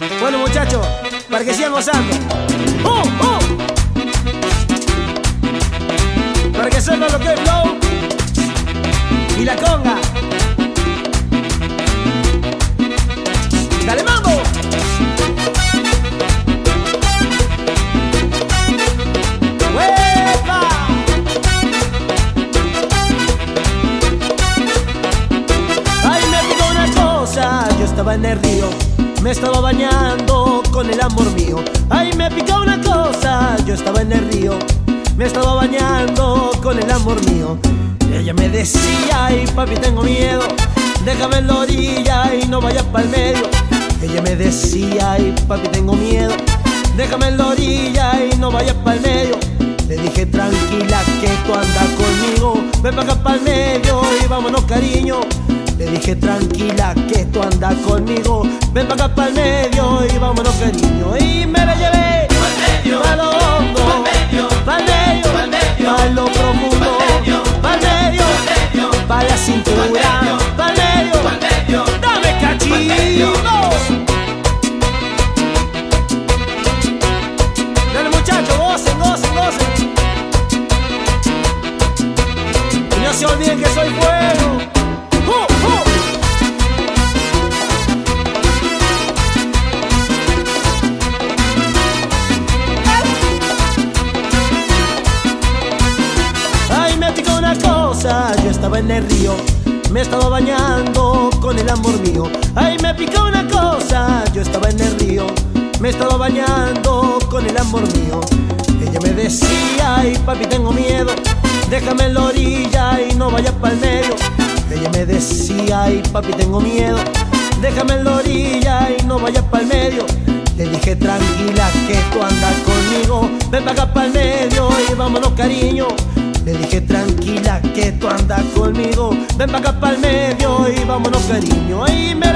Bueno, muchachos, para que sigan gozando. ¡Uh, uh! Para que sepan lo que es flow y la conga. ¡Dale, mambo! Ay, me picó una cosa, yo estaba en el río, me estaba bañando con el amor mío. Ay, me picó una cosa, yo estaba en el río, me estaba bañando con el amor mío. Ella me decía, ay papi tengo miedo, déjame en la orilla y no vayas para el medio. Ella me decía, ay papi tengo miedo, déjame en la orilla y no vayas para el medio. Le dije tranquila que tú andas conmigo, ven para acá para el medio y vámonos cariño. El medio y vámonos cariño. Y me la llevé pa' lo hondo, pa' el medio, pa' lo profundo, pa' el medio, pa' la cintura, pa' el medio, dame cachito. Olviden que soy fuego. Picó una cosa, yo estaba en el río, me estaba bañando con el amor mío. Ay, me picó una cosa, yo estaba en el río, me estaba bañando con el amor mío. Ella me decía, ay papi tengo miedo, déjame en la orilla y no vayas para el medio. Ella me decía, ay papi tengo miedo, déjame en la orilla y no vayas para el medio. Le dije tranquila que tú andas conmigo, ven para acá para el medio y vámonos cariño. Tú andas conmigo, ven para acá para el medio y vámonos cariño. Me